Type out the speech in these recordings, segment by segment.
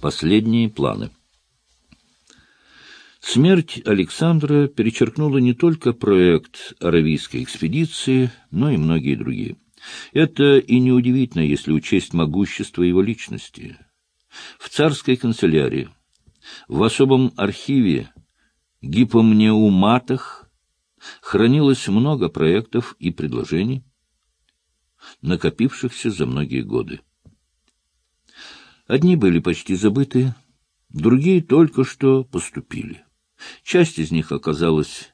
Последние планы. Смерть Александра перечеркнула не только проект Аравийской экспедиции, но и многие другие. Это и неудивительно, если учесть могущество его личности. В царской канцелярии, в особом архиве гипомнеуматах хранилось много проектов и предложений, накопившихся за многие годы. Одни были почти забыты, другие только что поступили. Часть из них оказалась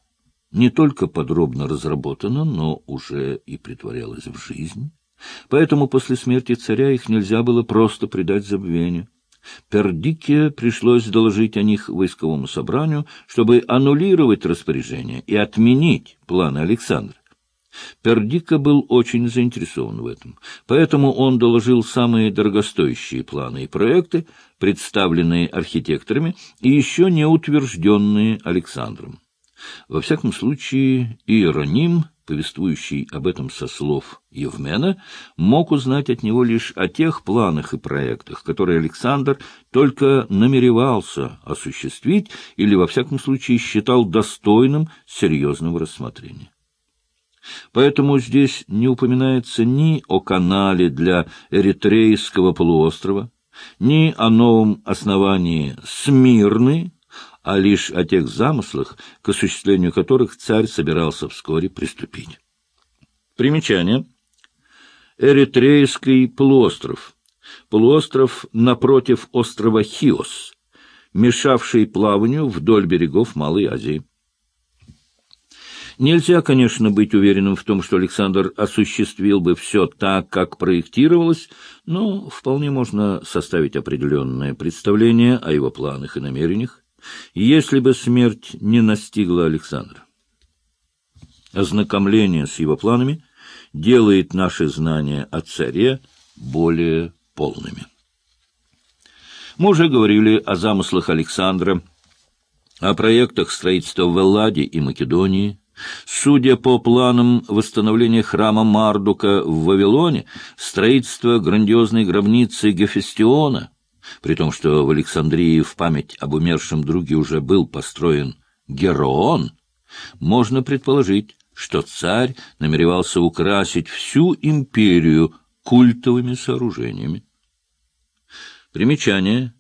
не только подробно разработана, но уже и притворялась в жизнь. Поэтому после смерти царя их нельзя было просто предать забвению. Пердике пришлось доложить о них войсковому собранию, чтобы аннулировать распоряжение и отменить планы Александра. Пердика был очень заинтересован в этом, поэтому он доложил самые дорогостоящие планы и проекты, представленные архитекторами и еще не утвержденные Александром. Во всяком случае, Иероним, повествующий об этом со слов Евмена, мог узнать от него лишь о тех планах и проектах, которые Александр только намеревался осуществить или, во всяком случае, считал достойным серьезного рассмотрения. Поэтому здесь не упоминается ни о канале для Эритрейского полуострова, ни о новом основании Смирны, а лишь о тех замыслах, к осуществлению которых царь собирался вскоре приступить. Примечание. Эритрейский полуостров. Полуостров напротив острова Хиос, мешавший плаванию вдоль берегов Малой Азии. Нельзя, конечно, быть уверенным в том, что Александр осуществил бы все так, как проектировалось, но вполне можно составить определенное представление о его планах и намерениях если бы смерть не настигла Александра. Ознакомление с его планами делает наши знания о царе более полными. Мы уже говорили о замыслах Александра, о проектах строительства в Элладе и Македонии. Судя по планам восстановления храма Мардука в Вавилоне, строительство грандиозной гробницы Гефестиона — при том, что в Александрии в память об умершем друге уже был построен Героон, можно предположить, что царь намеревался украсить всю империю культовыми сооружениями. Примечание.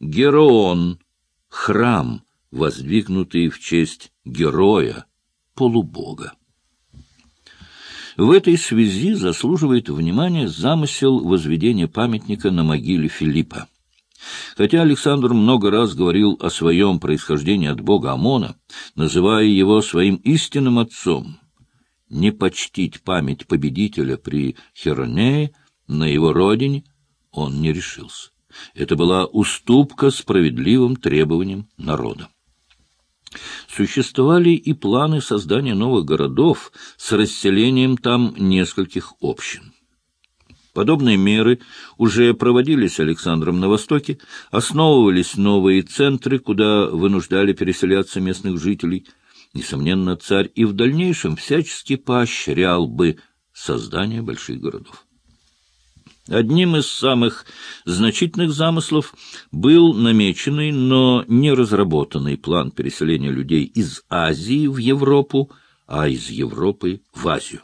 Героон — храм, воздвигнутый в честь героя, полубога. В этой связи заслуживает внимания замысел возведения памятника на могиле Филиппа. Хотя Александр много раз говорил о своем происхождении от бога Амона, называя его своим истинным отцом, не почтить память победителя при Херонее на его родине он не решился. Это была уступка справедливым требованиям народа. Существовали и планы создания новых городов с расселением там нескольких общин. Подобные меры уже проводились Александром на Востоке, основывались новые центры, куда вынуждали переселяться местных жителей. Несомненно, царь и в дальнейшем всячески поощрял бы создание больших городов. Одним из самых значительных замыслов был намеченный, но не разработанный план переселения людей из Азии в Европу, а из Европы в Азию.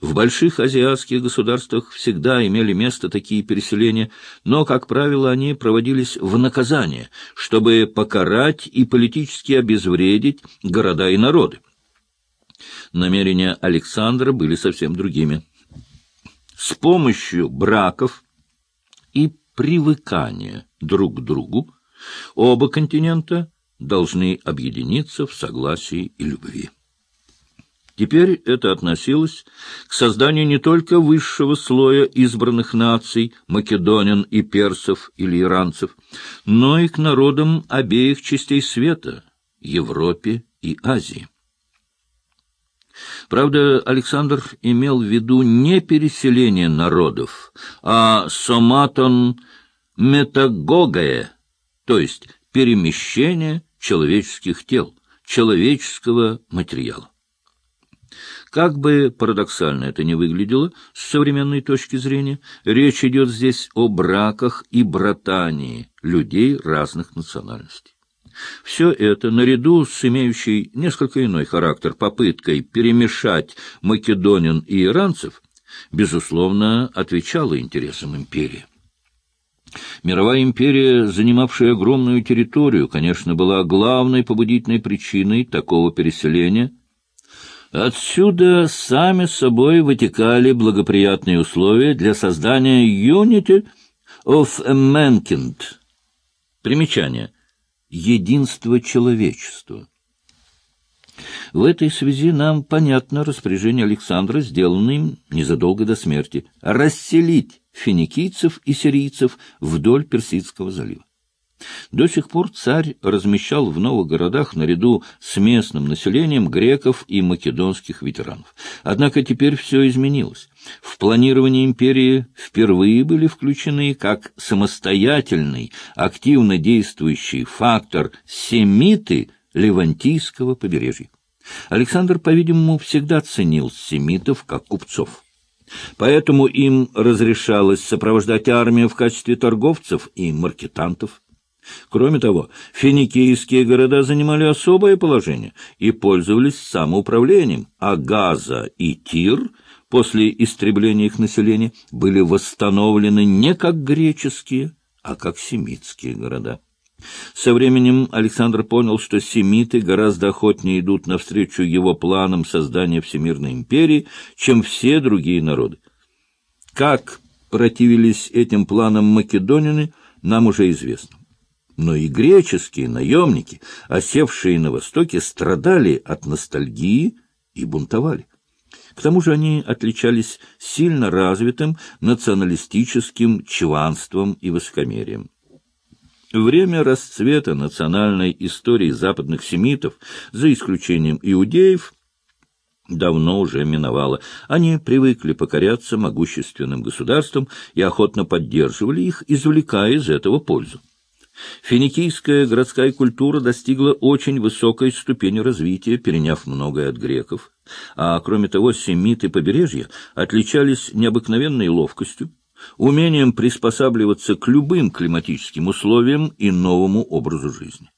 В больших азиатских государствах всегда имели место такие переселения, но, как правило, они проводились в наказание, чтобы покарать и политически обезвредить города и народы. Намерения Александра были совсем другими. С помощью браков и привыкания друг к другу оба континента должны объединиться в согласии и любви. Теперь это относилось к созданию не только высшего слоя избранных наций, македонян и персов или иранцев, но и к народам обеих частей света, Европе и Азии. Правда, Александр имел в виду не переселение народов, а соматон метагогая, то есть перемещение человеческих тел, человеческого материала. Как бы парадоксально это ни выглядело с современной точки зрения, речь идет здесь о браках и братании людей разных национальностей. Все это, наряду с имеющей несколько иной характер попыткой перемешать македонин и иранцев, безусловно, отвечало интересам империи. Мировая империя, занимавшая огромную территорию, конечно, была главной побудительной причиной такого переселения. Отсюда сами собой вытекали благоприятные условия для создания Unity of Mankind. Примечание. Единство человечества. В этой связи нам понятно распоряжение Александра, сделанное им незадолго до смерти, расселить финикийцев и сирийцев вдоль Персидского залива. До сих пор царь размещал в новых городах наряду с местным населением греков и македонских ветеранов. Однако теперь все изменилось. В планирование империи впервые были включены как самостоятельный, активно действующий фактор семиты Левантийского побережья. Александр, по-видимому, всегда ценил семитов как купцов. Поэтому им разрешалось сопровождать армию в качестве торговцев и маркетантов. Кроме того, финикийские города занимали особое положение и пользовались самоуправлением, а Газа и Тир после истребления их населения были восстановлены не как греческие, а как семитские города. Со временем Александр понял, что семиты гораздо охотнее идут навстречу его планам создания Всемирной империи, чем все другие народы. Как противились этим планам македонины, нам уже известно. Но и греческие наемники, осевшие на Востоке, страдали от ностальгии и бунтовали. К тому же они отличались сильно развитым националистическим чванством и высокомерием. Время расцвета национальной истории западных семитов, за исключением иудеев, давно уже миновало. Они привыкли покоряться могущественным государствам и охотно поддерживали их, извлекая из этого пользу. Финикийская городская культура достигла очень высокой ступени развития, переняв многое от греков. А кроме того, семиты побережья отличались необыкновенной ловкостью, умением приспосабливаться к любым климатическим условиям и новому образу жизни.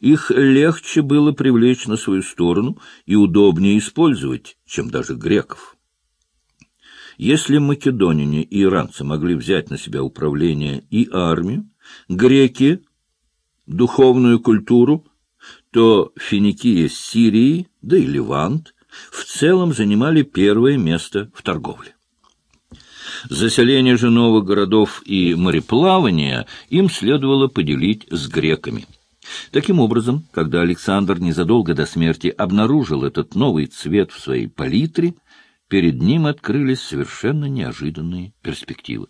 Их легче было привлечь на свою сторону и удобнее использовать, чем даже греков. Если македонине и иранцы могли взять на себя управление и армию, греки — духовную культуру, то Финикия с Сирией, да и Ливант в целом занимали первое место в торговле. Заселение же новых городов и мореплавание им следовало поделить с греками. Таким образом, когда Александр незадолго до смерти обнаружил этот новый цвет в своей палитре, перед ним открылись совершенно неожиданные перспективы.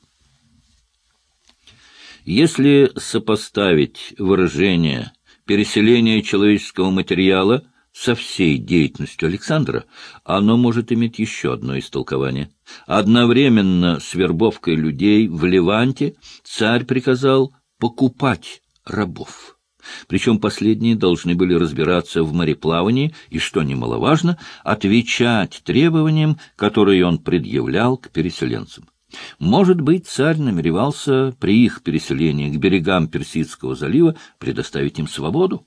Если сопоставить выражение «переселение человеческого материала» со всей деятельностью Александра, оно может иметь еще одно истолкование. Одновременно с вербовкой людей в Леванте царь приказал покупать рабов. Причем последние должны были разбираться в мореплавании и, что немаловажно, отвечать требованиям, которые он предъявлял к переселенцам. Может быть, царь намеревался при их переселении к берегам Персидского залива предоставить им свободу?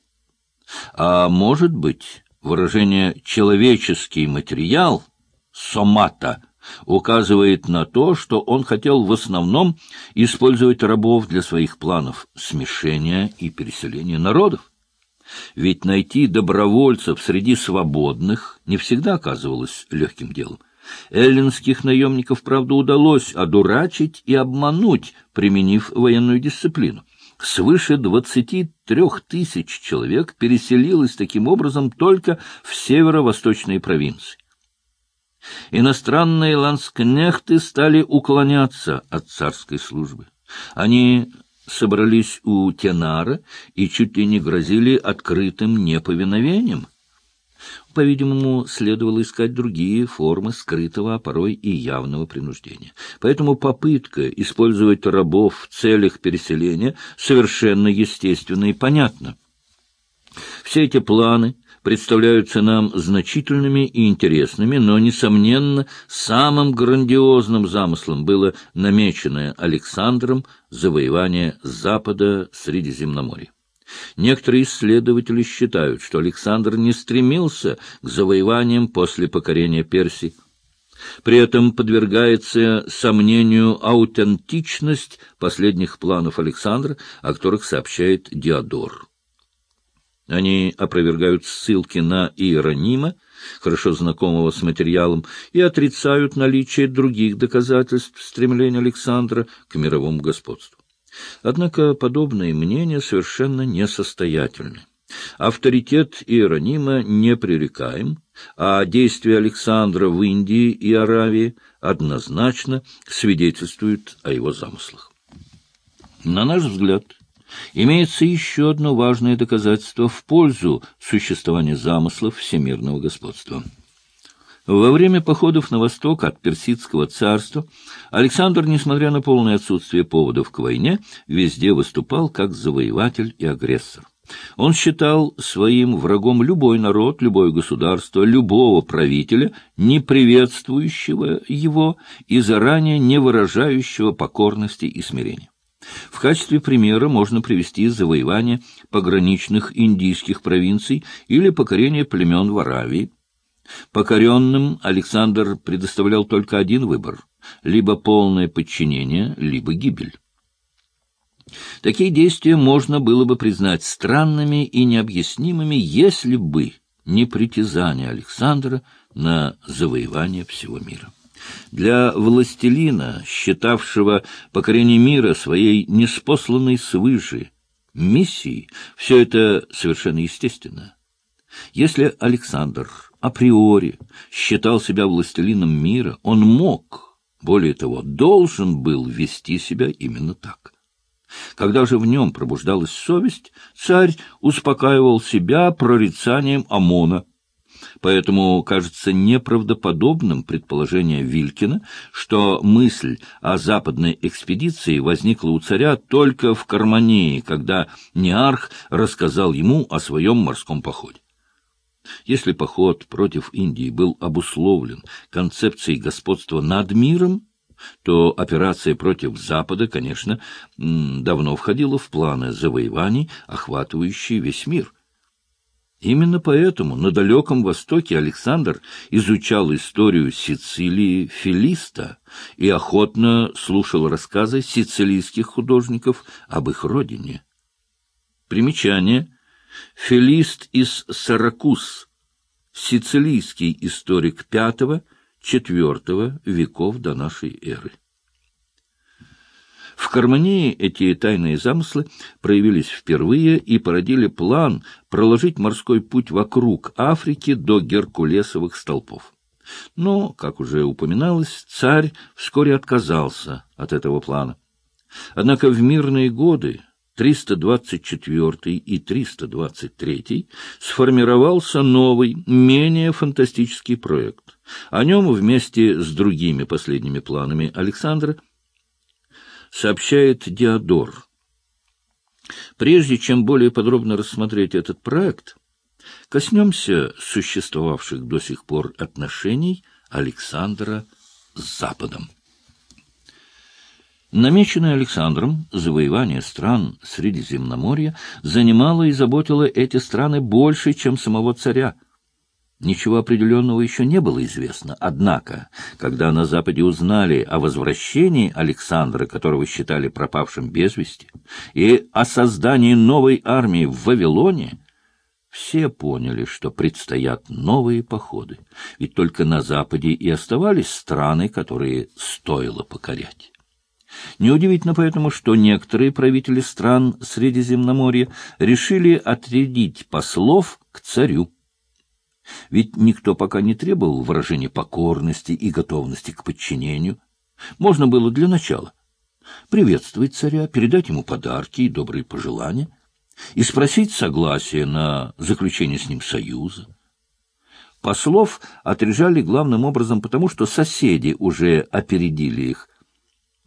А может быть, выражение «человеческий материал» «сомата» указывает на то, что он хотел в основном использовать рабов для своих планов смешения и переселения народов. Ведь найти добровольцев среди свободных не всегда оказывалось легким делом. Эллинских наемников, правда, удалось одурачить и обмануть, применив военную дисциплину. Свыше двадцати трех тысяч человек переселилось таким образом только в северо-восточные провинции. Иностранные ланскнехты стали уклоняться от царской службы. Они собрались у Тенара и чуть ли не грозили открытым неповиновением. По-видимому, следовало искать другие формы скрытого, а порой и явного принуждения. Поэтому попытка использовать рабов в целях переселения совершенно естественна и понятна. Все эти планы представляются нам значительными и интересными, но, несомненно, самым грандиозным замыслом было намеченное Александром завоевание Запада Средиземноморья. Некоторые исследователи считают, что Александр не стремился к завоеваниям после покорения Персии. При этом подвергается сомнению аутентичность последних планов Александра, о которых сообщает Диодор. Они опровергают ссылки на Иеронима, хорошо знакомого с материалом, и отрицают наличие других доказательств стремления Александра к мировому господству. Однако подобные мнения совершенно несостоятельны. Авторитет Иеронима непререкаем, а действия Александра в Индии и Аравии однозначно свидетельствуют о его замыслах. На наш взгляд, имеется еще одно важное доказательство в пользу существования замыслов всемирного господства. Во время походов на восток от Персидского царства Александр, несмотря на полное отсутствие поводов к войне, везде выступал как завоеватель и агрессор. Он считал своим врагом любой народ, любое государство, любого правителя, не приветствующего его и заранее не выражающего покорности и смирения. В качестве примера можно привести завоевание пограничных индийских провинций или покорение племен в Аравии. Покоренным Александр предоставлял только один выбор – либо полное подчинение, либо гибель. Такие действия можно было бы признать странными и необъяснимыми, если бы не притязание Александра на завоевание всего мира. Для властелина, считавшего покорение мира своей неспосланной свыше миссией, все это совершенно естественно. Если Александр априори считал себя властелином мира, он мог, более того, должен был вести себя именно так. Когда же в нем пробуждалась совесть, царь успокаивал себя прорицанием ОМОНа, Поэтому кажется неправдоподобным предположение Вилькина, что мысль о западной экспедиции возникла у царя только в Кармании, когда Неарх рассказал ему о своем морском походе. Если поход против Индии был обусловлен концепцией господства над миром, то операция против Запада, конечно, давно входила в планы завоеваний, охватывающие весь мир. Именно поэтому на далеком Востоке Александр изучал историю Сицилии Филиста и охотно слушал рассказы сицилийских художников об их родине. Примечание. Филист из Саракус, сицилийский историк V-IV веков до нашей эры. В Кармании эти тайные замыслы проявились впервые и породили план проложить морской путь вокруг Африки до Геркулесовых столпов. Но, как уже упоминалось, царь вскоре отказался от этого плана. Однако в мирные годы 324 и 323 сформировался новый, менее фантастический проект. О нем вместе с другими последними планами Александра сообщает Диодор. Прежде чем более подробно рассмотреть этот проект, коснемся существовавших до сих пор отношений Александра с Западом. Намеченное Александром завоевание стран Средиземноморья занимало и заботило эти страны больше, чем самого царя. Ничего определенного еще не было известно. Однако, когда на Западе узнали о возвращении Александра, которого считали пропавшим без вести, и о создании новой армии в Вавилоне, все поняли, что предстоят новые походы, ведь только на Западе и оставались страны, которые стоило покорять. Неудивительно поэтому, что некоторые правители стран Средиземноморья решили отрядить послов к царю. Ведь никто пока не требовал выражения покорности и готовности к подчинению. Можно было для начала приветствовать царя, передать ему подарки и добрые пожелания и спросить согласия на заключение с ним союза. Послов отряжали главным образом потому, что соседи уже опередили их.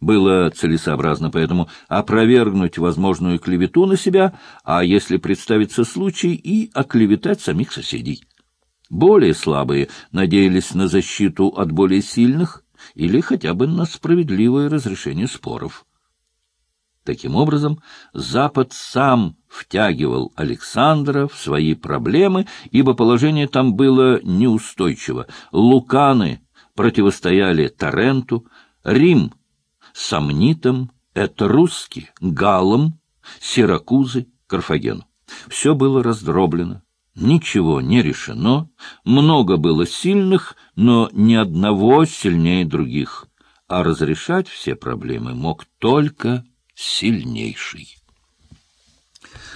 Было целесообразно поэтому опровергнуть возможную клевету на себя, а если представится случай, и оклеветать самих соседей. Более слабые надеялись на защиту от более сильных или хотя бы на справедливое разрешение споров. Таким образом, Запад сам втягивал Александра в свои проблемы, ибо положение там было неустойчиво. Луканы противостояли Таренту, Рим — Сомнитам, Этруски, Галам, Сиракузы, Карфагену. Все было раздроблено, ничего не решено, много было сильных, но ни одного сильнее других, а разрешать все проблемы мог только сильнейший.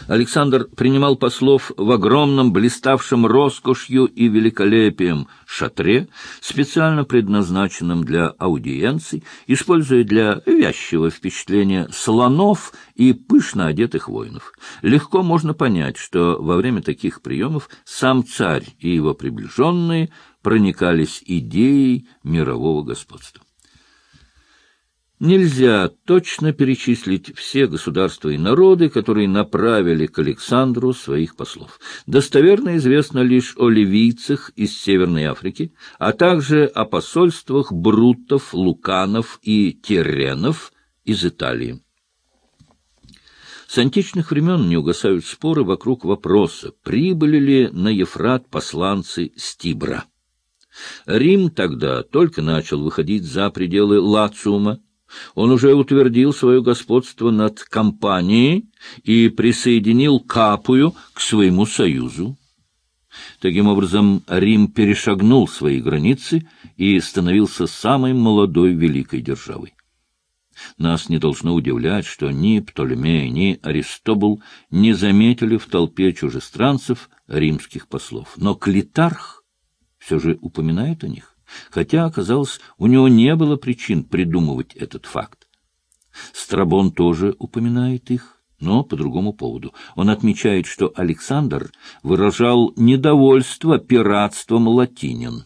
Александр принимал послов в огромном, блиставшем роскошью и великолепием шатре, специально предназначенном для аудиенций, используя для вязчего впечатления слонов и пышно одетых воинов. Легко можно понять, что во время таких приемов сам царь и его приближенные проникались идеей мирового господства. Нельзя точно перечислить все государства и народы, которые направили к Александру своих послов. Достоверно известно лишь о ливийцах из Северной Африки, а также о посольствах брутов, луканов и теренов из Италии. С античных времен не угасают споры вокруг вопроса, прибыли ли на Ефрат посланцы Стибра. Рим тогда только начал выходить за пределы Лациума, он уже утвердил свое господство над компанией и присоединил Капую к своему союзу. Таким образом, Рим перешагнул свои границы и становился самой молодой великой державой. Нас не должно удивлять, что ни Птолемей, ни Аристобул не заметили в толпе чужестранцев римских послов. Но Клитарх все же упоминает о них хотя, оказалось, у него не было причин придумывать этот факт. Страбон тоже упоминает их, но по другому поводу. Он отмечает, что Александр выражал недовольство пиратством латинин.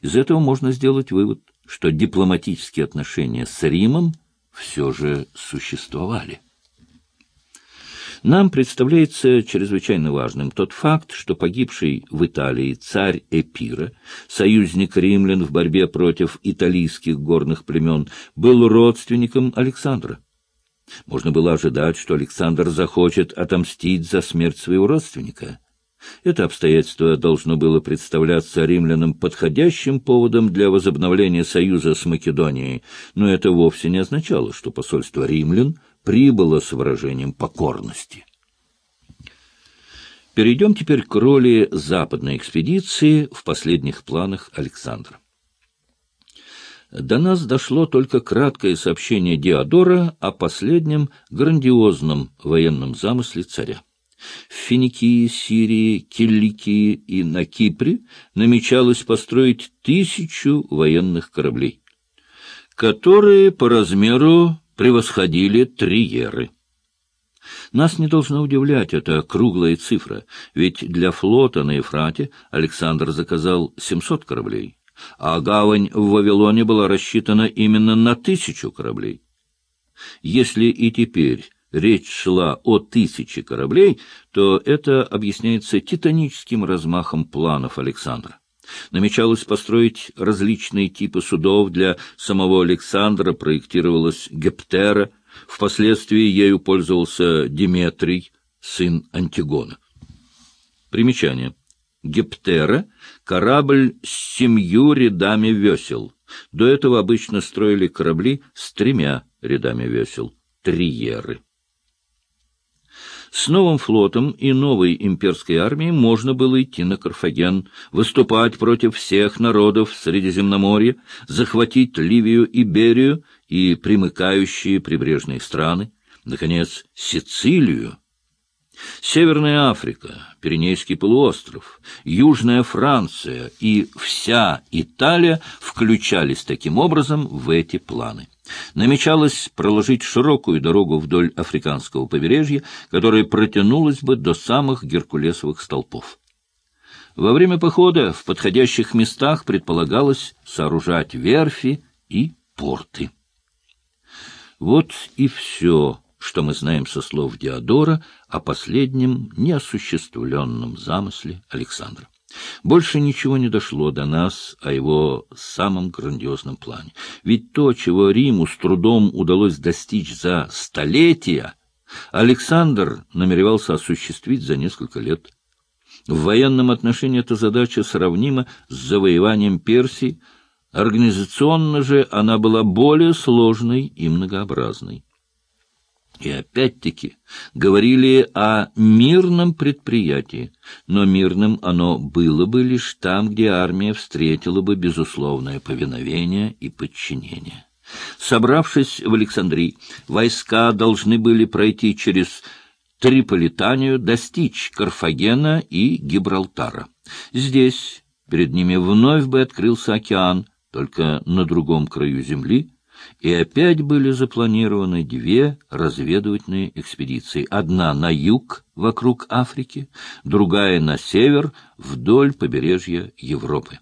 Из этого можно сделать вывод, что дипломатические отношения с Римом все же существовали. Нам представляется чрезвычайно важным тот факт, что погибший в Италии царь Эпира, союзник римлян в борьбе против италийских горных племен, был родственником Александра. Можно было ожидать, что Александр захочет отомстить за смерть своего родственника. Это обстоятельство должно было представляться римлянам подходящим поводом для возобновления союза с Македонией, но это вовсе не означало, что посольство римлян прибыло с выражением покорности. Перейдем теперь к роли западной экспедиции в последних планах Александра. До нас дошло только краткое сообщение Диодора о последнем грандиозном военном замысле царя. В Финикии, Сирии, Киликии и на Кипре намечалось построить тысячу военных кораблей, которые по размеру превосходили триеры. Нас не должна удивлять эта круглая цифра, ведь для флота на Ефрате Александр заказал 700 кораблей, а гавань в Вавилоне была рассчитана именно на тысячу кораблей. Если и теперь речь шла о тысяче кораблей, то это объясняется титаническим размахом планов Александра. Намечалось построить различные типы судов для самого Александра, проектировалась Гептера, впоследствии ею пользовался Диметрий, сын Антигона. Примечание. Гептера — корабль с семью рядами весел. До этого обычно строили корабли с тремя рядами весел — триеры. С новым флотом и новой имперской армией можно было идти на Карфаген, выступать против всех народов Средиземноморья, захватить Ливию и Берию и примыкающие прибрежные страны, наконец, Сицилию. Северная Африка, Пиренейский полуостров, Южная Франция и вся Италия включались таким образом в эти планы. Намечалось проложить широкую дорогу вдоль африканского побережья, которая протянулась бы до самых геркулесовых столпов. Во время похода в подходящих местах предполагалось сооружать верфи и порты. Вот и все, что мы знаем со слов Диодора о последнем неосуществленном замысле Александра. Больше ничего не дошло до нас о его самом грандиозном плане. Ведь то, чего Риму с трудом удалось достичь за столетия, Александр намеревался осуществить за несколько лет. В военном отношении эта задача сравнима с завоеванием Персии, организационно же она была более сложной и многообразной. И опять-таки говорили о мирном предприятии, но мирным оно было бы лишь там, где армия встретила бы безусловное повиновение и подчинение. Собравшись в Александрии, войска должны были пройти через Триполитанию, достичь Карфагена и Гибралтара. Здесь перед ними вновь бы открылся океан, только на другом краю земли, и опять были запланированы две разведывательные экспедиции. Одна на юг, вокруг Африки, другая на север, вдоль побережья Европы.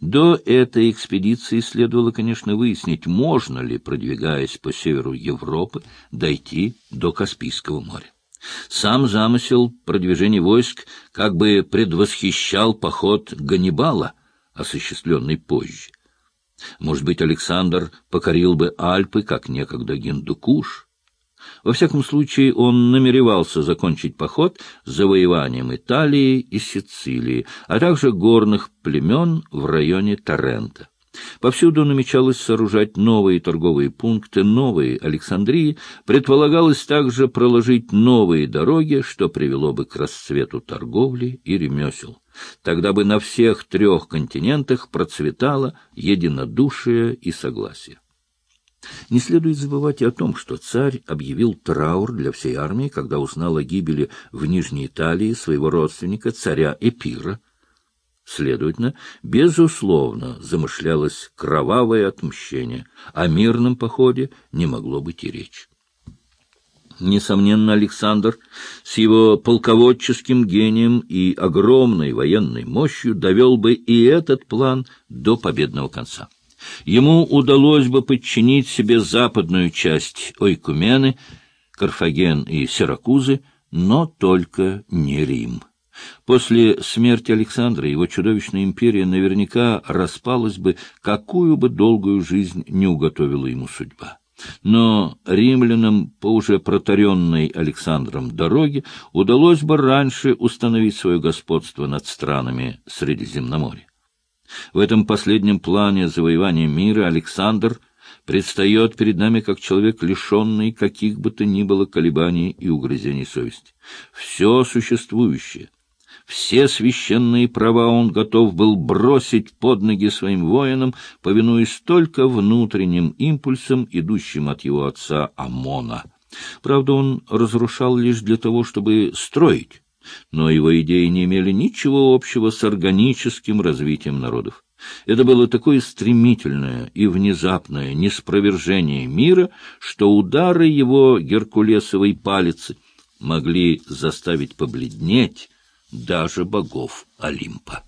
До этой экспедиции следовало, конечно, выяснить, можно ли, продвигаясь по северу Европы, дойти до Каспийского моря. Сам замысел продвижения войск как бы предвосхищал поход Ганнибала, осуществленный позже. Может быть, Александр покорил бы Альпы, как некогда Гиндукуш. Во всяком случае, он намеревался закончить поход завоеванием Италии и Сицилии, а также горных племен в районе Торрента. Повсюду намечалось сооружать новые торговые пункты, новые Александрии, предполагалось также проложить новые дороги, что привело бы к расцвету торговли и ремесел. Тогда бы на всех трех континентах процветало единодушие и согласие. Не следует забывать и о том, что царь объявил траур для всей армии, когда узнал о гибели в Нижней Италии своего родственника, царя Эпира. Следовательно, безусловно, замышлялось кровавое отмщение, о мирном походе не могло быть и речи. Несомненно, Александр с его полководческим гением и огромной военной мощью довел бы и этот план до победного конца. Ему удалось бы подчинить себе западную часть Ойкумены, Карфаген и Сиракузы, но только не Рим. После смерти Александра его чудовищная империя наверняка распалась бы, какую бы долгую жизнь не уготовила ему судьба. Но римлянам по уже протаренной Александром дороге удалось бы раньше установить свое господство над странами Средиземноморья. В этом последнем плане завоевания мира Александр предстает перед нами как человек, лишенный каких бы то ни было колебаний и угрызений совести. Все существующее, все священные права он готов был бросить под ноги своим воинам, повинуясь только внутренним импульсам, идущим от его отца Амона. Правда, он разрушал лишь для того, чтобы строить, но его идеи не имели ничего общего с органическим развитием народов. Это было такое стремительное и внезапное неспровержение мира, что удары его геркулесовой палицы могли заставить побледнеть даже богов Олимпа.